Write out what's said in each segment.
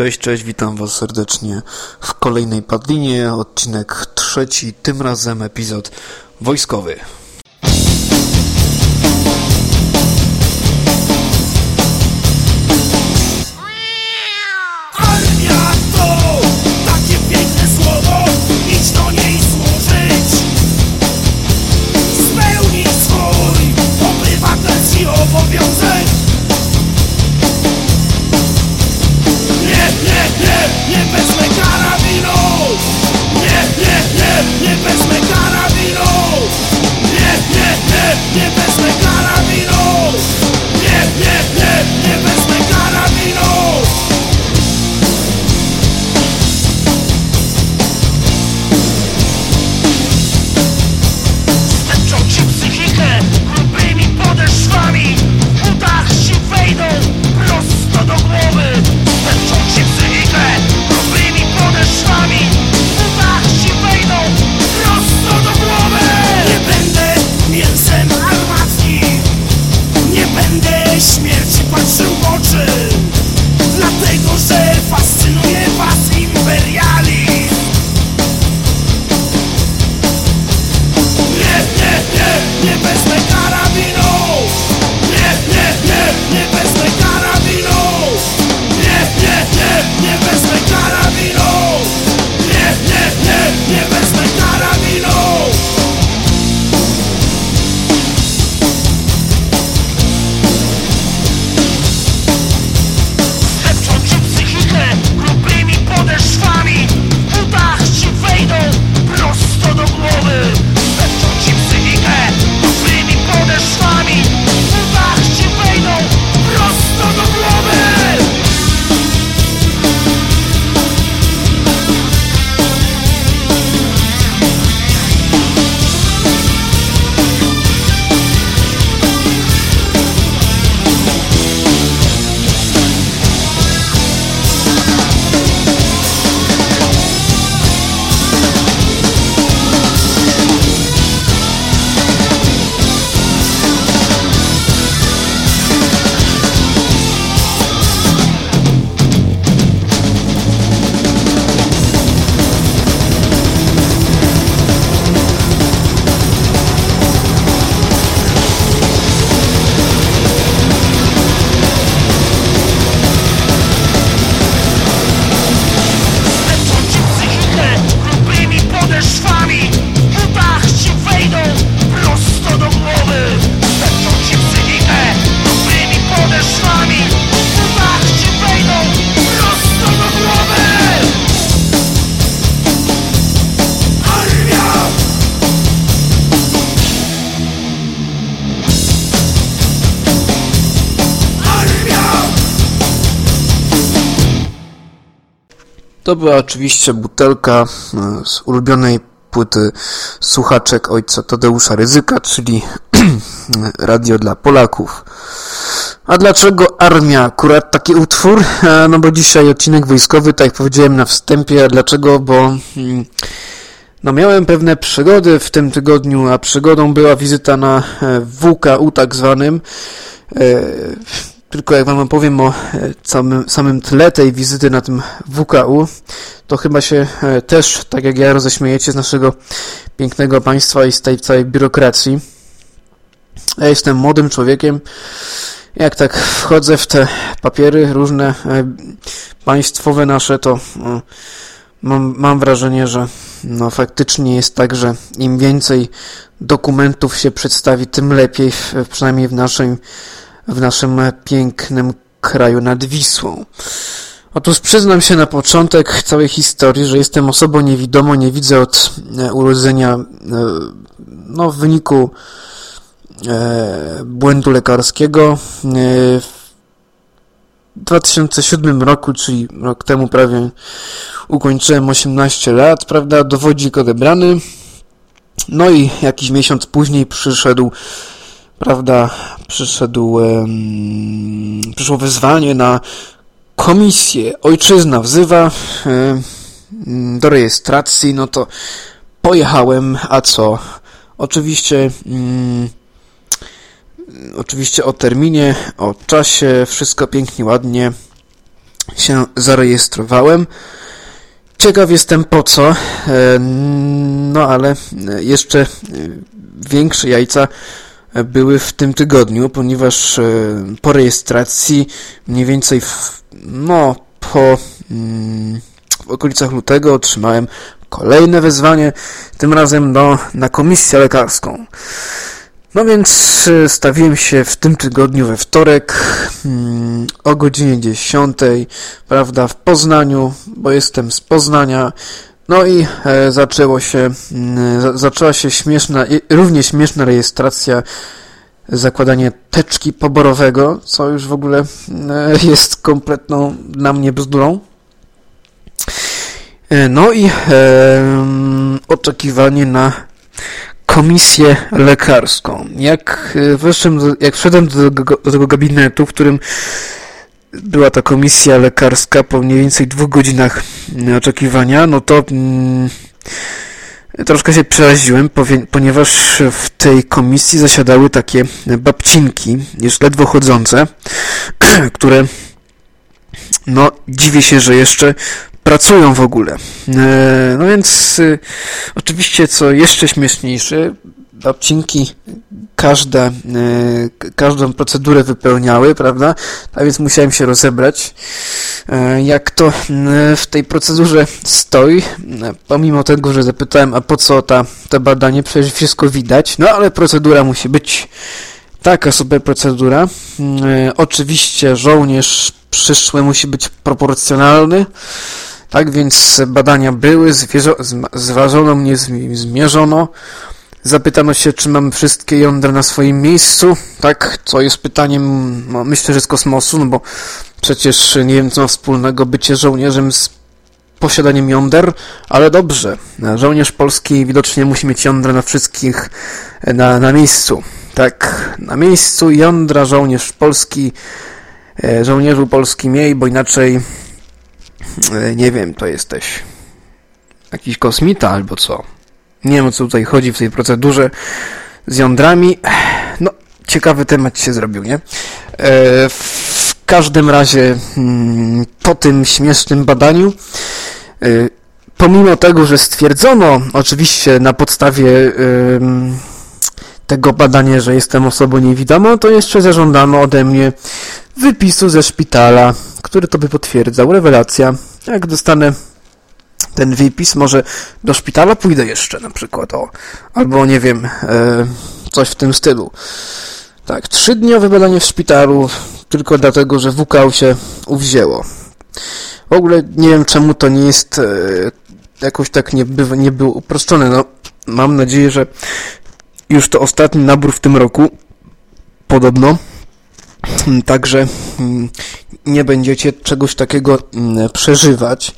Cześć, cześć, witam Was serdecznie w kolejnej Padlinie, odcinek trzeci, tym razem epizod wojskowy. Armia nie, nie, To była oczywiście butelka e, z ulubionej płyty słuchaczek ojca Tadeusza Ryzyka, czyli Radio dla Polaków. A dlaczego armia? Akurat taki utwór? E, No bo dzisiaj odcinek wojskowy, tak jak powiedziałem na wstępie. Dlaczego? Bo mm, no miałem pewne przygody w tym tygodniu, a przygodą była wizyta na e, WKU tak zwanym. Tylko jak wam opowiem o e, samym, samym tle tej wizyty na tym WKU, to chyba się e, też, tak jak ja, roześmiejecie z naszego pięknego państwa i z tej całej biurokracji. Ja jestem młodym człowiekiem. Jak tak wchodzę w te papiery różne e, państwowe nasze, to mam, mam wrażenie, że no faktycznie jest tak, że im więcej dokumentów się przedstawi, tym lepiej, przynajmniej w naszym, w naszym pięknym kraju nad Wisłą. Otóż przyznam się na początek całej historii, że jestem osobą niewidomą, nie widzę od e, urodzenia, e, no w wyniku e, błędu lekarskiego. W 2007 roku, czyli rok temu prawie ukończyłem 18 lat, prawda, dowodzik odebrany. No i jakiś miesiąc później przyszedł, prawda, przyszedł, przyszło wezwanie na komisję. Ojczyzna wzywa do rejestracji, no to pojechałem, a co? Oczywiście, mm, oczywiście o terminie, o czasie, wszystko pięknie, ładnie. się zarejestrowałem. Ciekaw jestem po co, e, no ale jeszcze większe jajca były w tym tygodniu, ponieważ e, po rejestracji mniej więcej w, no po mm, w okolicach lutego otrzymałem kolejne wezwanie, tym razem do, na komisję lekarską. No więc e, stawiłem się w tym tygodniu we wtorek mm, o godzinie 10, prawda, w Poznaniu, bo jestem z Poznania. No i e, zaczęło się, mm, zaczęła się śmieszna, równie śmieszna rejestracja, zakładanie teczki poborowego, co już w ogóle e, jest kompletną na mnie bzdurą. E, no i e, oczekiwanie na komisję lekarską. Jak e, weszłem, jak wszedłem do, do tego gabinetu, w którym była ta komisja lekarska po mniej więcej dwóch godzinach oczekiwania, no to mm, troszkę się przeraziłem, ponieważ w tej komisji zasiadały takie babcinki, już ledwo chodzące, które no dziwię się, że jeszcze pracują w ogóle. E, no więc y, oczywiście co jeszcze śmieszniejsze, babcinki każde, e, każdą procedurę wypełniały, prawda? A więc musiałem się rozebrać, e, jak to w tej procedurze stoi, pomimo tego, że zapytałem, a po co ta, to badanie, przecież wszystko widać, no ale procedura musi być taka sobie procedura. Oczywiście żołnierz przyszły musi być proporcjonalny, tak więc badania były, zważono mnie, zmierzono, Zapytano się, czy mam wszystkie jądra na swoim miejscu, tak? Co jest pytaniem, no, myślę, że z kosmosu, no bo przecież nie wiem, co ma wspólnego bycie żołnierzem z posiadaniem jąder, ale dobrze. Żołnierz polski widocznie musi mieć jądra na wszystkich, na, na miejscu. Tak, na miejscu jądra żołnierz polski, e, żołnierzu polski miej, bo inaczej, e, nie wiem, to jesteś jakiś kosmita albo co. Nie wiem o co tutaj chodzi w tej procedurze z jądrami. No, ciekawy temat się zrobił, nie? E, w każdym razie mm, po tym śmiesznym badaniu e, pomimo tego, że stwierdzono oczywiście na podstawie tego badania, że jestem osobą niewidomą, to jeszcze zażądano ode mnie wypisu ze szpitala, który to by potwierdzał. Rewelacja. Jak dostanę ten wypis, może do szpitala pójdę jeszcze na przykład, o, albo nie wiem, e, coś w tym stylu. Tak, trzydniowe badanie w szpitalu, tylko dlatego, że WKU się uwzięło. W ogóle nie wiem, czemu to nie jest e, jakoś tak nie, by, nie było uproszczone. No, mam nadzieję, że już to ostatni nabór w tym roku, podobno, także mm, nie będziecie czegoś takiego mm, przeżywać.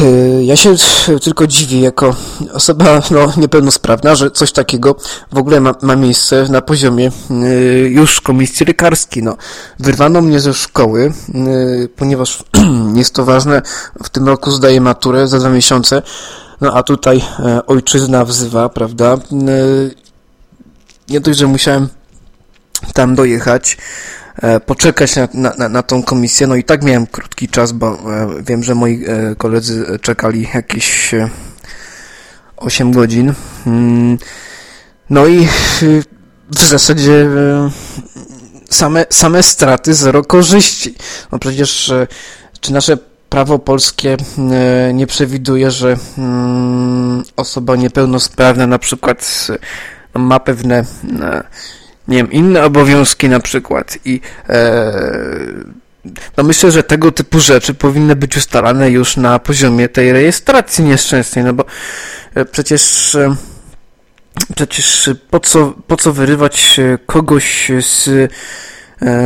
Yy, ja się tylko dziwię jako osoba no, niepełnosprawna, że coś takiego w ogóle ma, ma miejsce na poziomie yy, już komisji lekarskiej. No, wyrwano mnie ze szkoły, yy, ponieważ jest to ważne, w tym roku zdaję maturę za dwa miesiące, no a tutaj ojczyzna wzywa, prawda? Nie dość, że musiałem tam dojechać, poczekać na, na, na tą komisję. No i tak miałem krótki czas, bo e, wiem, że moi e, koledzy czekali jakieś 8 godzin. Mm, no i w zasadzie same, same straty, zero korzyści. No przecież czy nasze prawo polskie nie przewiduje, że mm, osoba niepełnosprawna na przykład ma pewne nie wiem, inne obowiązki na przykład i e, no myślę, że tego typu rzeczy powinny być ustalane już na poziomie tej rejestracji nieszczęsnej, no bo e, przecież e, przecież po co, po co wyrywać kogoś z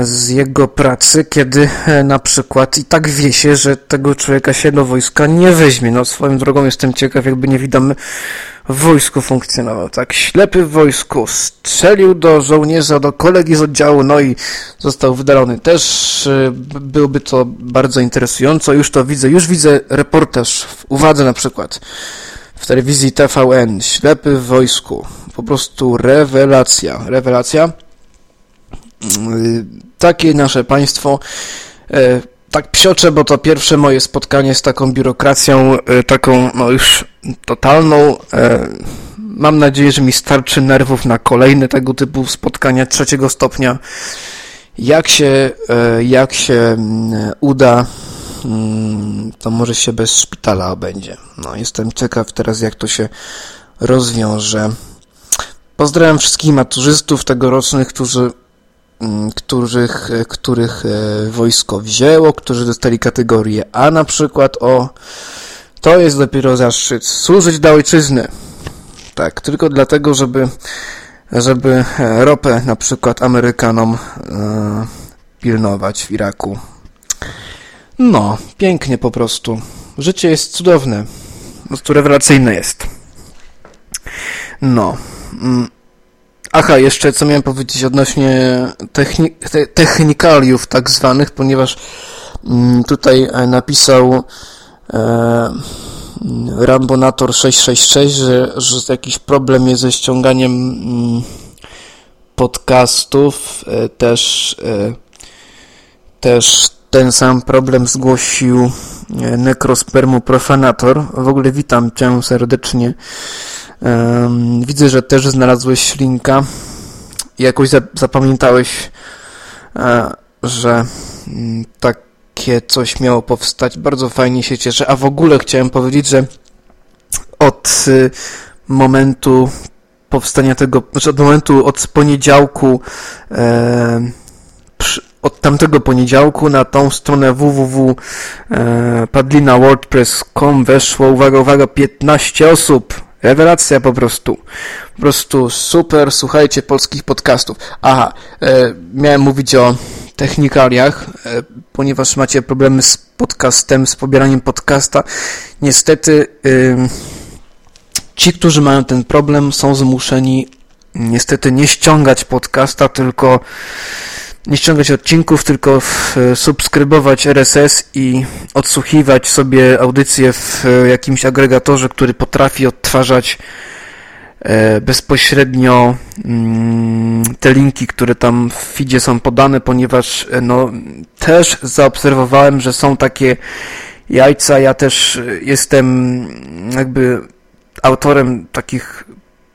z jego pracy, kiedy na przykład i tak wie się, że tego człowieka się do wojska nie weźmie. No swoją drogą jestem ciekaw, jakby nie widamy w wojsku funkcjonował, tak? Ślepy w wojsku, strzelił do żołnierza, do kolegi z oddziału, no i został wydalony. Też y, byłoby to bardzo interesująco, już to widzę, już widzę reportaż w uwadze na przykład w telewizji TVN, ślepy w wojsku, po prostu rewelacja, rewelacja. Y, takie nasze państwo, y, tak psioczę, bo to pierwsze moje spotkanie z taką biurokracją, e, taką no już totalną. E, mam nadzieję, że mi starczy nerwów na kolejne tego typu spotkania trzeciego stopnia. Jak się, e, jak się mm, uda, mm, to może się bez szpitala obędzie. No, jestem ciekaw teraz, jak to się rozwiąże. Pozdrawiam wszystkich maturzystów tegorocznych, którzy których, e, których e, wojsko wzięło, którzy dostali kategorię A na przykład, o, to jest dopiero zaszczyt. Służyć dla ojczyzny. Tak, tylko dlatego, żeby, żeby e, ropę na przykład Amerykanom e, pilnować w Iraku. No, pięknie po prostu. Życie jest cudowne. Po rewelacyjne jest. No. Mm. Aha, jeszcze co miałem powiedzieć odnośnie techni te technikaliów tak zwanych, ponieważ mm, tutaj e, napisał e, Rambonator 666, że, że jakiś problem jest ze ściąganiem mm, podcastów. E, też, e, też ten sam problem zgłosił e, Necrospermoprofanator. W ogóle witam cię serdecznie. Widzę, że też znalazłeś linka jakoś zapamiętałeś, e, że mm, takie coś miało powstać. Bardzo fajnie się cieszę. A w ogóle chciałem powiedzieć, że od y, momentu powstania tego, znaczy od momentu, od poniedziałku, e, od tamtego poniedziałku na tą stronę www e, weszło, uwaga, uwaga, 15 osób. Rewelacja po prostu. Po prostu super, słuchajcie polskich podcastów. Aha, e, miałem mówić o technikaliach, e, ponieważ macie problemy z podcastem, z pobieraniem podcasta. Niestety e, ci, którzy mają ten problem są zmuszeni niestety nie ściągać podcasta, tylko nie ściągać odcinków, tylko subskrybować RSS i odsłuchiwać sobie audycje w jakimś agregatorze, który potrafi odtwarzać e, bezpośrednio mm, te linki, które tam w feedzie są podane, ponieważ e, no, też zaobserwowałem, że są takie jajca. Ja też jestem jakby autorem takich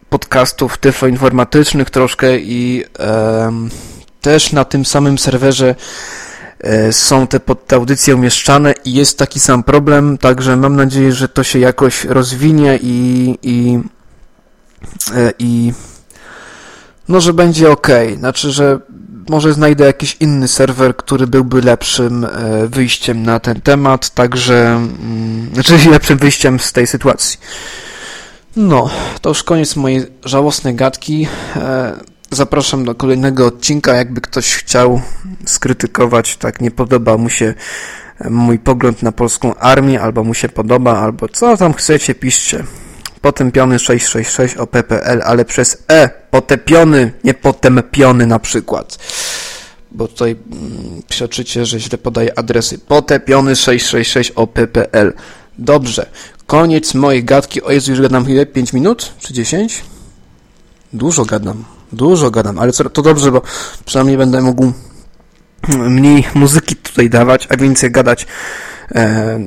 podcastów tyfloinformatycznych troszkę i też na tym samym serwerze e, są te, te audycje umieszczane i jest taki sam problem, także mam nadzieję, że to się jakoś rozwinie i, i, e, i no, że będzie ok. Znaczy, że może znajdę jakiś inny serwer, który byłby lepszym e, wyjściem na ten temat, także, mm, znaczy lepszym wyjściem z tej sytuacji. No, to już koniec mojej żałosnej gadki. Zapraszam do kolejnego odcinka, jakby ktoś chciał skrytykować, tak nie podoba mu się mój pogląd na polską armię, albo mu się podoba, albo co tam chcecie, piszcie. Potępiony 666 o ale przez E, potępiony, nie potępiony na przykład. Bo tutaj mm, przeczycie, że źle podaję adresy. Potępiony 666 o. Dobrze, koniec mojej gadki. O Jezu, już gadam ile? 5 minut? Czy 10? Dużo gadam. Dużo gadam, ale to dobrze, bo przynajmniej będę mógł mniej muzyki tutaj dawać, a więcej gadać. E,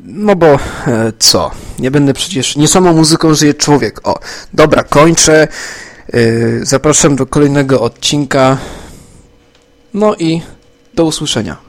no bo e, co? Nie będę przecież. Nie samą muzyką żyje człowiek. O, dobra, kończę. E, zapraszam do kolejnego odcinka. No i do usłyszenia.